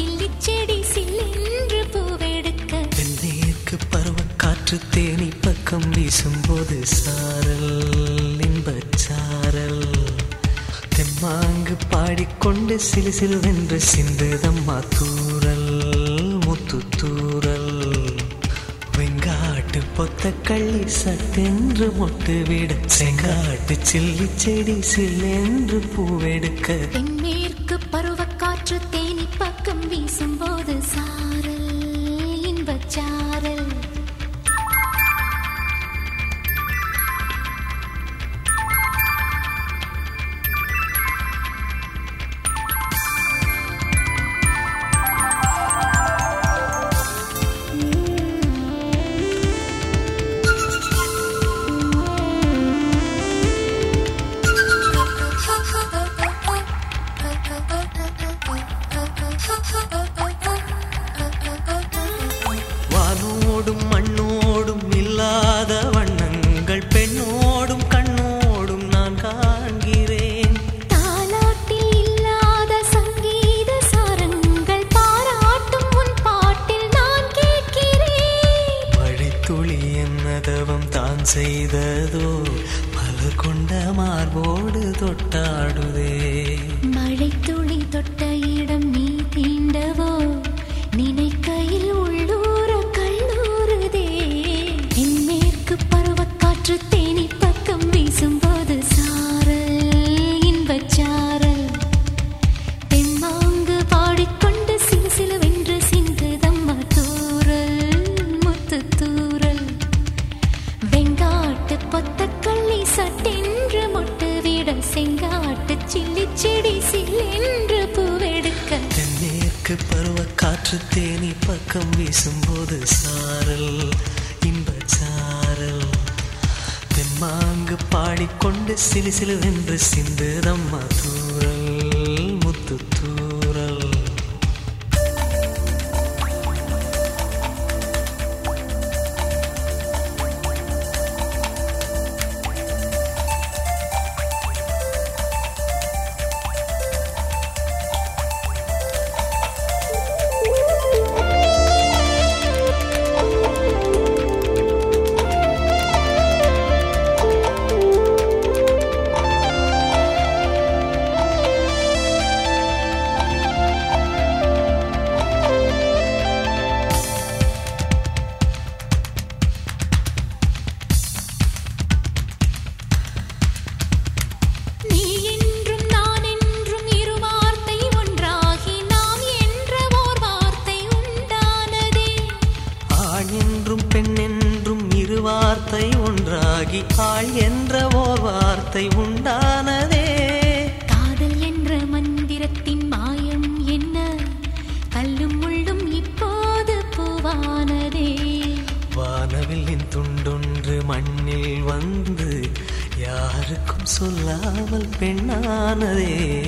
Chilli செடி சில்லென்று பூவெடுக்க. தென்னேற்கு பருவக்காற்று தேனி பக்கம் வீசும்போது சாரல் இன்பச்சாரல். தெம்மாங்கு பாடிக்கொண்டு சிலு சிலுவென்று சிந்துதம்மா தூரல் முத்து தூரல். வெங்காட்டு பொத்த கள்ளி சட்டென்று மொட்டு விட செங்காட்டு சில்லி செடி சில்லென்று பூவெடுக்க. தென்மேற்கு பருவக்காற்று தேனி பக்கம் வீசும்போது சாரல் இன்பச்சாரல் தொட்டாடுதே. மழை துளி தொட்ட இடம் நீ தீண்டவோ? நினைக்கையில் உள்ளூர கல்லூருதே தென்மேற்கு பருவக்காற்று தேனி பக்கம் வீசும்போது சாரல் இன்பச்சாரல். தென்மாங்கு பாடிக்கொண்டு சிலு சிந்து சிந்துதம்மா தூரல் முத்து தூரல். வெங்காட்டு பொத்தக்கள்ளி சட்டென்று மொட்டு செடி சிலென்று பூவெடுக்க. தென்னேற்கு பருவக்காற்று தேனி பக்கம் வீசும்போது சாரல் இன்ப சாரல். தென்மாங்கு பாடிக்கொண்டு சிலு சிலுவென்று சிந்துதம்மா தூ ஆள் என்ற ஓர் வார்த்தை உண்டானதே. காதல் என்ற மந்திரத்தின் மாயம் என்ன? கல்லும் முள்ளும் இப்போது பூவானதே. வானவில்லின் துண்டொன்று மண்ணில் வந்து யாருக்கும் சொல்லாமல் பெண்ணானதே.